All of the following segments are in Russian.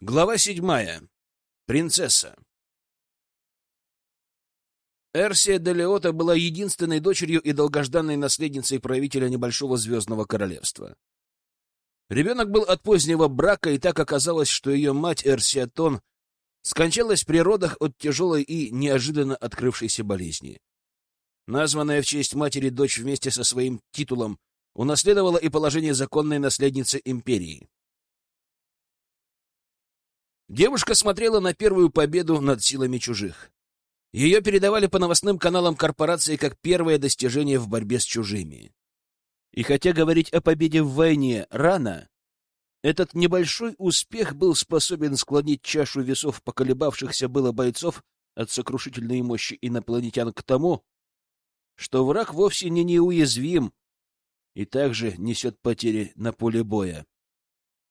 Глава седьмая. Принцесса. Эрсия де была единственной дочерью и долгожданной наследницей правителя небольшого звездного королевства. Ребенок был от позднего брака, и так оказалось, что ее мать Эрсия Тон скончалась при родах от тяжелой и неожиданно открывшейся болезни. Названная в честь матери дочь вместе со своим титулом унаследовала и положение законной наследницы империи. Девушка смотрела на первую победу над силами чужих. Ее передавали по новостным каналам корпорации как первое достижение в борьбе с чужими. И хотя говорить о победе в войне рано, этот небольшой успех был способен склонить чашу весов поколебавшихся было бойцов от сокрушительной мощи инопланетян к тому, что враг вовсе не неуязвим и также несет потери на поле боя.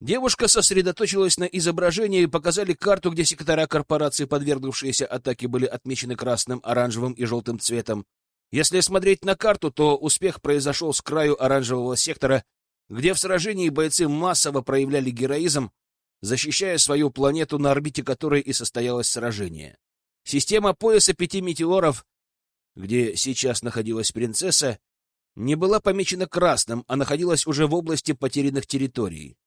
Девушка сосредоточилась на изображении и показали карту, где сектора корпорации, подвергнувшиеся атаке, были отмечены красным, оранжевым и желтым цветом. Если смотреть на карту, то успех произошел с краю оранжевого сектора, где в сражении бойцы массово проявляли героизм, защищая свою планету, на орбите которой и состоялось сражение. Система пояса пяти метеоров, где сейчас находилась принцесса, не была помечена красным, а находилась уже в области потерянных территорий.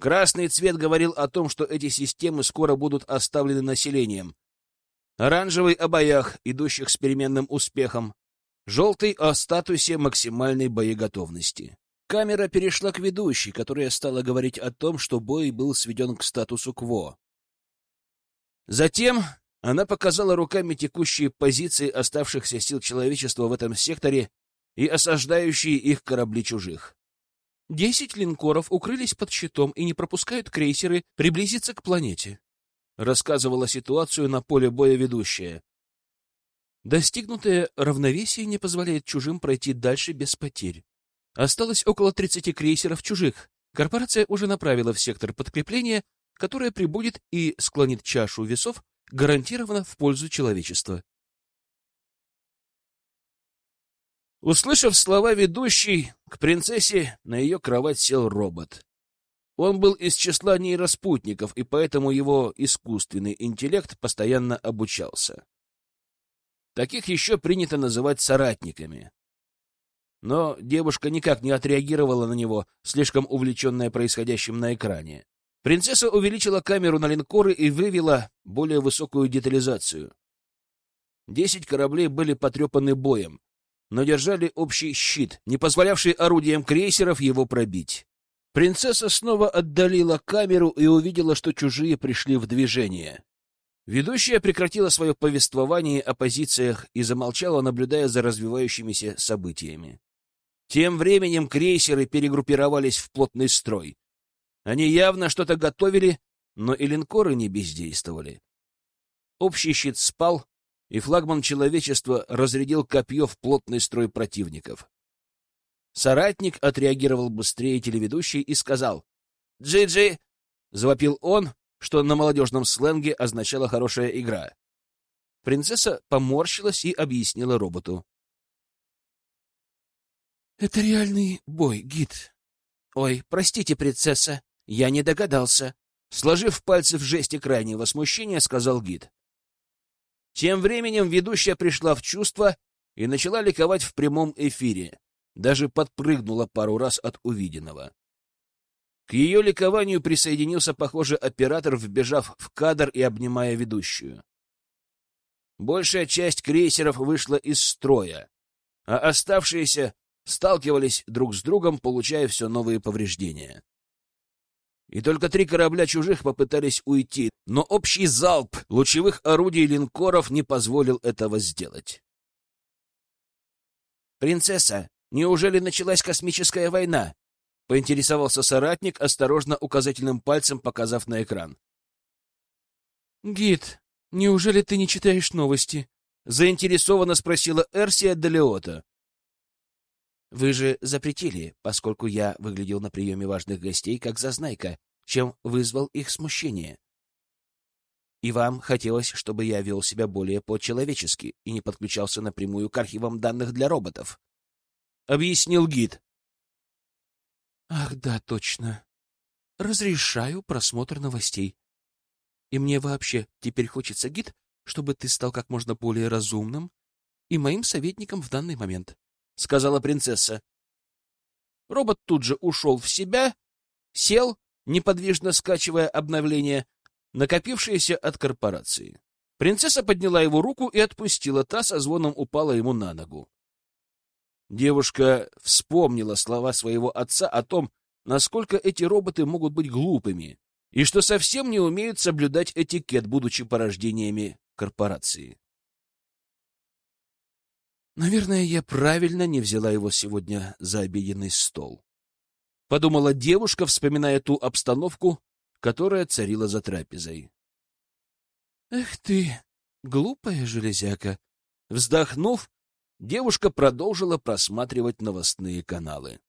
Красный цвет говорил о том, что эти системы скоро будут оставлены населением. Оранжевый — о боях, идущих с переменным успехом. Желтый — о статусе максимальной боеготовности. Камера перешла к ведущей, которая стала говорить о том, что бой был сведен к статусу КВО. Затем она показала руками текущие позиции оставшихся сил человечества в этом секторе и осаждающие их корабли чужих. Десять линкоров укрылись под щитом и не пропускают крейсеры приблизиться к планете. Рассказывала ситуацию на поле боя ведущая. Достигнутое равновесие не позволяет чужим пройти дальше без потерь. Осталось около 30 крейсеров чужих. Корпорация уже направила в сектор подкрепления, которое прибудет и склонит чашу весов гарантированно в пользу человечества. Услышав слова ведущей, к принцессе на ее кровать сел робот. Он был из числа нейроспутников, и поэтому его искусственный интеллект постоянно обучался. Таких еще принято называть соратниками. Но девушка никак не отреагировала на него, слишком увлеченная происходящим на экране. Принцесса увеличила камеру на линкоры и вывела более высокую детализацию. Десять кораблей были потрепаны боем, но держали общий щит, не позволявший орудиям крейсеров его пробить. Принцесса снова отдалила камеру и увидела, что чужие пришли в движение. Ведущая прекратила свое повествование о позициях и замолчала, наблюдая за развивающимися событиями. Тем временем крейсеры перегруппировались в плотный строй. Они явно что-то готовили, но и линкоры не бездействовали. Общий щит спал, и флагман человечества разрядил копье в плотный строй противников. Соратник отреагировал быстрее телеведущей и сказал «Джи-Джи!» — завопил он, что на молодежном сленге означало «хорошая игра». Принцесса поморщилась и объяснила роботу. «Это реальный бой, гид». «Ой, простите, принцесса, я не догадался». Сложив пальцы в жесте крайнего смущения, сказал гид. Тем временем ведущая пришла в чувство и начала ликовать в прямом эфире. Даже подпрыгнула пару раз от увиденного. К ее ликованию присоединился, похоже, оператор, вбежав в кадр и обнимая ведущую. Большая часть крейсеров вышла из строя, а оставшиеся сталкивались друг с другом, получая все новые повреждения и только три корабля чужих попытались уйти, но общий залп лучевых орудий линкоров не позволил этого сделать. «Принцесса, неужели началась космическая война?» — поинтересовался соратник, осторожно указательным пальцем показав на экран. «Гид, неужели ты не читаешь новости?» — заинтересованно спросила Эрсия Делиота. Вы же запретили, поскольку я выглядел на приеме важных гостей как зазнайка, чем вызвал их смущение. И вам хотелось, чтобы я вел себя более по-человечески и не подключался напрямую к архивам данных для роботов. Объяснил гид. Ах, да, точно. разрешаю просмотр новостей. И мне вообще теперь хочется, гид, чтобы ты стал как можно более разумным и моим советником в данный момент, — сказала принцесса. Робот тут же ушел в себя, сел, неподвижно скачивая обновление, накопившееся от корпорации. Принцесса подняла его руку и отпустила, та со звоном упала ему на ногу. Девушка вспомнила слова своего отца о том, насколько эти роботы могут быть глупыми, и что совсем не умеют соблюдать этикет, будучи порождениями корпорации. Наверное, я правильно не взяла его сегодня за обеденный стол. Подумала девушка, вспоминая ту обстановку, которая царила за трапезой. Эх ты, глупая железяка! Вздохнув, девушка продолжила просматривать новостные каналы.